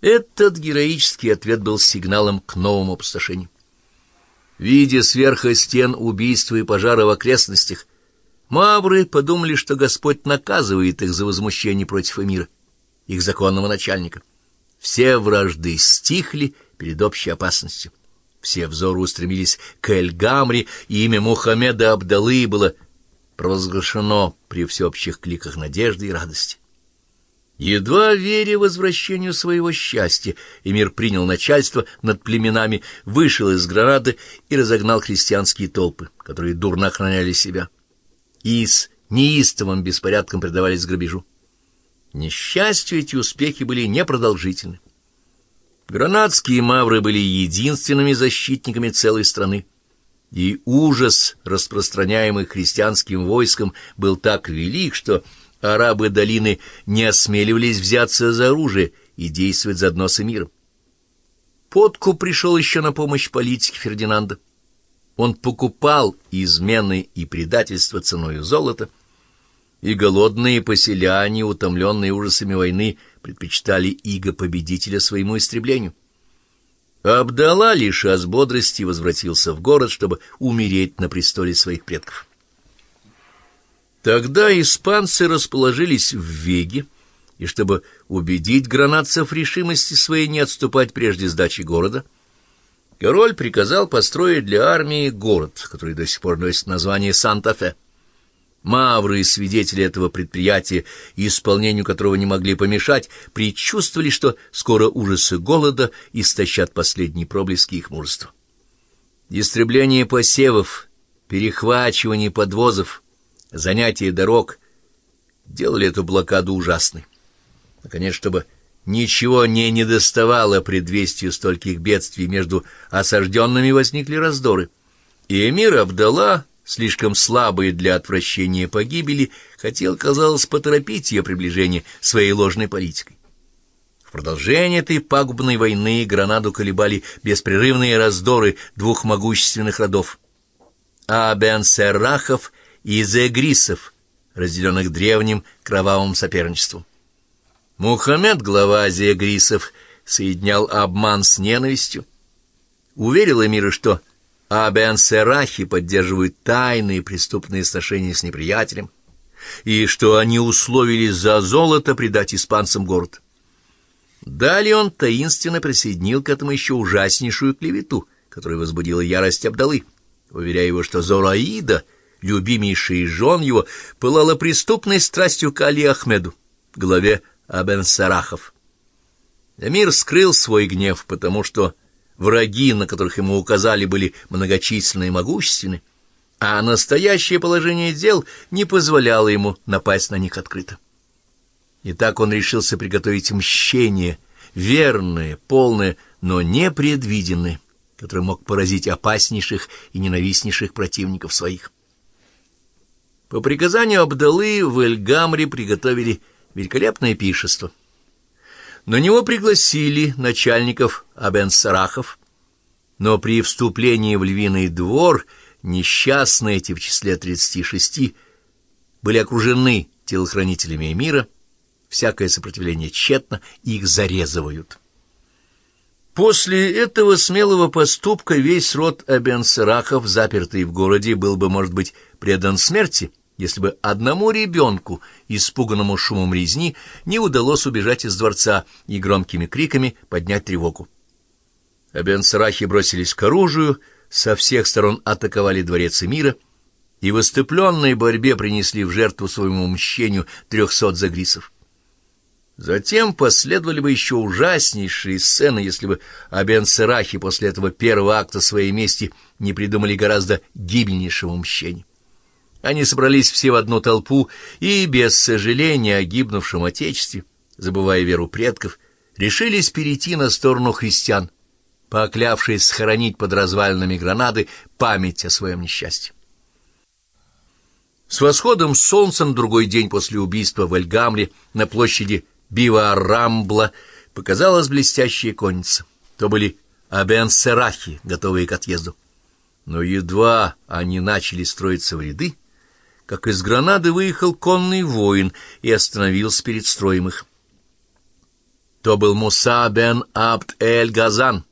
Этот героический ответ был сигналом к новому опустошению. Видя сверху стен убийства и пожара в окрестностях, мавры подумали, что Господь наказывает их за возмущение против эмира, их законного начальника. Все вражды стихли перед общей опасностью. Все взоры устремились к Эль-Гамри, и имя Мухаммеда Абдалы было провозглашено при всеобщих кликах надежды и радости. Едва веря возвращению своего счастья, Эмир принял начальство над племенами, вышел из гранаты и разогнал христианские толпы, которые дурно охраняли себя. И с неистовым беспорядком предавались грабежу. Несчастью эти успехи были непродолжительны. Гранадские мавры были единственными защитниками целой страны, и ужас, распространяемый христианским войском, был так велик, что арабы долины не осмеливались взяться за оружие и действовать заодно с эмиром. Подкуп пришел еще на помощь политике Фердинанда. Он покупал измены и предательство ценою золота, и голодные поселяне, утомленные ужасами войны, предпочитали иго победителя своему истреблению. Абдала лишь с бодрости возвратился в город, чтобы умереть на престоле своих предков. Тогда испанцы расположились в Веге, и чтобы убедить гранадцев в решимости своей не отступать прежде сдачи города, король приказал построить для армии город, который до сих пор носит название Санта-Фе. Мавры, свидетели этого предприятия, исполнению которого не могли помешать, предчувствовали, что скоро ужасы голода истощат последние проблески их мужества. Истребление посевов, перехвачивание подвозов — занятия дорог делали эту блокаду ужасной. Наконец, чтобы ничего не недоставало предвестию стольких бедствий, между осажденными возникли раздоры, и эмир Абдалла, слишком слабый для отвращения погибели, хотел, казалось, поторопить ее приближение своей ложной политикой. В продолжение этой пагубной войны Гранаду колебали беспрерывные раздоры двух могущественных родов — Абен-Серрахов и зэгрисов, разделенных древним кровавым соперничеством. Мухаммед, глава зэгрисов, соединял обман с ненавистью, уверил эмира, что Абен-Серахи поддерживают тайные преступные сношения с неприятелем, и что они условились за золото предать испанцам город. Далее он таинственно присоединил к этому еще ужаснейшую клевету, которая возбудила ярость Абдалы, уверяя его, что Зораида — любимейший жен его, пылала преступной страстью к Али Ахмеду, главе Абен-Сарахов. Эмир скрыл свой гнев, потому что враги, на которых ему указали, были многочисленны и могущественны, а настоящее положение дел не позволяло ему напасть на них открыто. И так он решился приготовить мщение, верное, полное, но непредвиденное, которое мог поразить опаснейших и ненавистнейших противников своих. По приказанию Абдалы в Эльгамре приготовили великолепное пишество. На него пригласили начальников Абен-Сарахов, но при вступлении в львиный двор несчастные эти в числе 36 были окружены телохранителями мира, всякое сопротивление тщетно, их зарезывают. После этого смелого поступка весь род Абен-Сарахов, запертый в городе, был бы, может быть, предан смерти, если бы одному ребенку, испуганному шумом резни, не удалось убежать из дворца и громкими криками поднять тревогу. Абен-Сарахи бросились к оружию, со всех сторон атаковали дворец Эмира и в остепленной борьбе принесли в жертву своему мщению трехсот загрисов. Затем последовали бы еще ужаснейшие сцены, если бы Абен-Сарахи после этого первого акта своей мести не придумали гораздо гибельнейшего мщения. Они собрались все в одну толпу и, без сожаления о гибнувшем Отечестве, забывая веру предков, решились перейти на сторону христиан, поклявшись схоронить под развалинами гранады память о своем несчастье. С восходом солнца на другой день после убийства в Эльгамре на площади Бива-Рамбла показалась блестящая конница. То были Абен-Серахи, готовые к отъезду. Но едва они начали строиться в ряды, как из Гранады выехал конный воин и остановился перед строем их. то был Муса бен Абд эль-Газан,